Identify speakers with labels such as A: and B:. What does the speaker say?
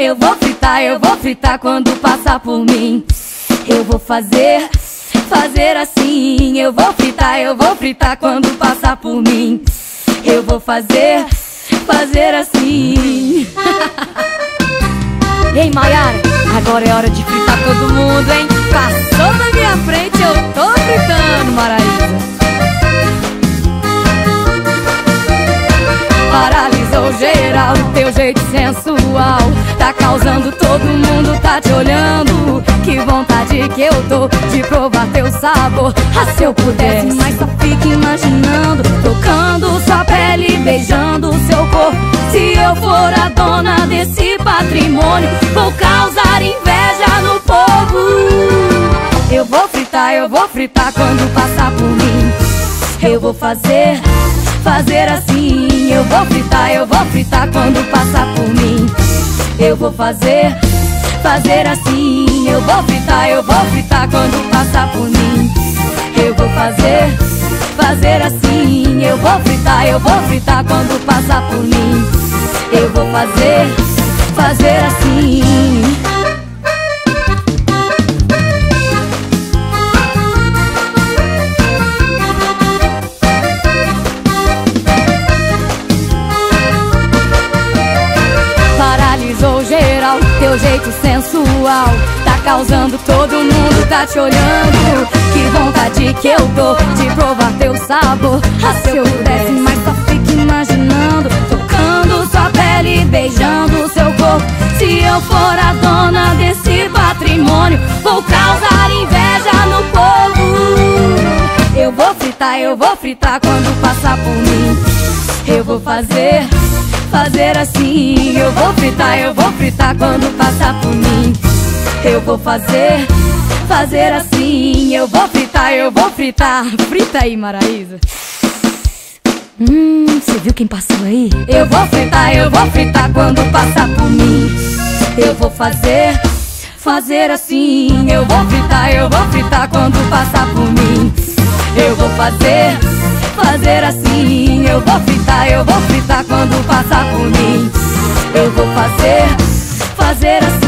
A: Eu vou fritar, eu vou fritar quando passar por mim. Eu vou fazer, fazer assim. Eu vou fritar, eu vou fritar quando passar por mim. Eu vou fazer, fazer assim. Ei, Maiara, agora é hora de fritar todo mundo, hein? Passou na minha frente, eu tô fritando, Maraísa. Paralisou geral, teu jeito sensual. Tá causando todo mundo, tá te olhando. Que vontade que eu tô de provar teu sabor. Ah, se eu pudesse, mas só fico imaginando. Tocando sua pele, beijando seu corpo. Se eu for a dona desse patrimônio Vou causar inveja no povo. Eu vou fritar, eu vou fritar quando passar por mim. Eu vou fazer fazer assim. Eu vou fritar, eu vou fritar quando passar por mim. Eu vou fazer, fazer assim. Eu vou fritar, eu vou fritar quando passar por mim. Eu vou fazer, fazer assim. Eu vou fritar, eu vou fritar quando passar por mim. Eu vou fazer, fazer assim. Teu jeito sensual. Tá causando todo mundo, tá te olhando. Que vontade que eu tô de provar teu sabor. Ah, se eu pudesse, mas só fico imaginando. Tocando sua pele, beijando seu corpo. Se eu for a dona desse patrimônio Vou causar inveja no povo. Eu vou fritar, eu vou fritar quando passar por mim. Eu vou fazer fazer assim. Eu vou fritar, eu vou fritar quando passar por mim. Eu vou fazer, fazer assim. Eu vou fritar, eu vou fritar. Frita aí, Maraísa. Hum, você viu quem passou aí? Eu vou fritar, eu vou fritar quando passar por mim. Eu vou fazer, fazer assim. Eu vou fritar, eu vou fritar quando passar por mim. Eu vou fazer fazer assim. Eu vou fritar, eu vou fritar quando passar por mim. Eu vou fazer, fazer assim